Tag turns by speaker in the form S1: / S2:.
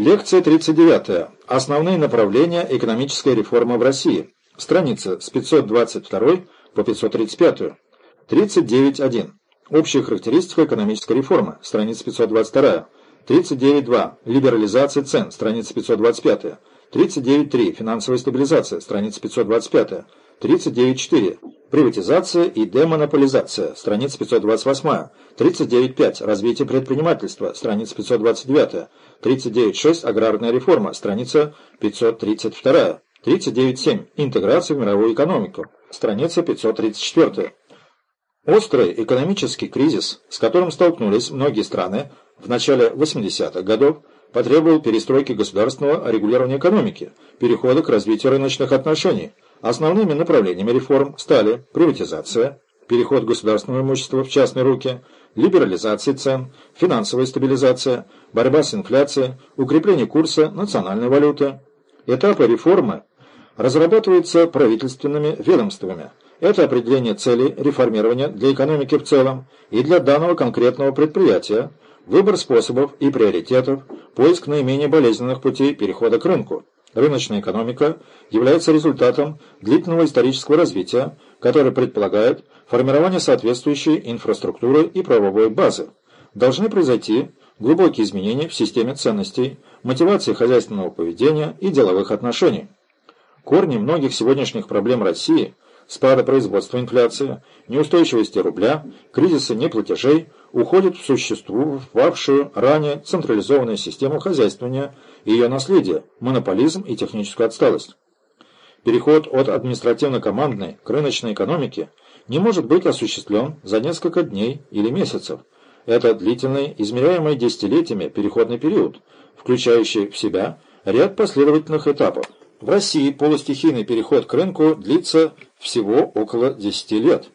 S1: Лекция 39. Основные направления экономической реформы в России. Страница с 522 по 535. 39.1. Общая характеристика экономической реформы. Страница 522. 39.2. Либерализация цен. Страница 525. 39.3. Финансовая стабилизация. Страница 525. 39.4. Приватизация и демонополизация. Страница 528. 39.5. Развитие предпринимательства. Страница 529. 39.6. Аграрная реформа. Страница 532. 39.7. Интеграция в мировую экономику. Страница 534. Острый экономический кризис, с которым столкнулись многие страны в начале 80-х годов, потребовал перестройки государственного регулирования экономики, перехода к развитию рыночных отношений. Основными направлениями реформ стали приватизация, переход государственного имущества в частные руки, либерализация цен, финансовая стабилизация, борьба с инфляцией, укрепление курса национальной валюты. Этапы реформы разрабатываются правительственными ведомствами. Это определение целей реформирования для экономики в целом и для данного конкретного предприятия, выбор способов и приоритетов, поиск наименее болезненных путей перехода к рынку. Рыночная экономика является результатом длительного исторического развития, которое предполагает формирование соответствующей инфраструктуры и правовой базы. Должны произойти глубокие изменения в системе ценностей, мотивации хозяйственного поведения и деловых отношений. Корни многих сегодняшних проблем России – спада производства инфляции, неустойчивости рубля, кризиса неплатежей уходят в существовавшую ранее централизованную систему хозяйствования и ее наследие, монополизм и техническую отсталость. Переход от административно-командной к рыночной экономике не может быть осуществлен за несколько дней или месяцев. Это длительный, измеряемый десятилетиями переходный период, включающий в себя ряд последовательных этапов. В России полустихийный переход к рынку длится всего около 10 лет.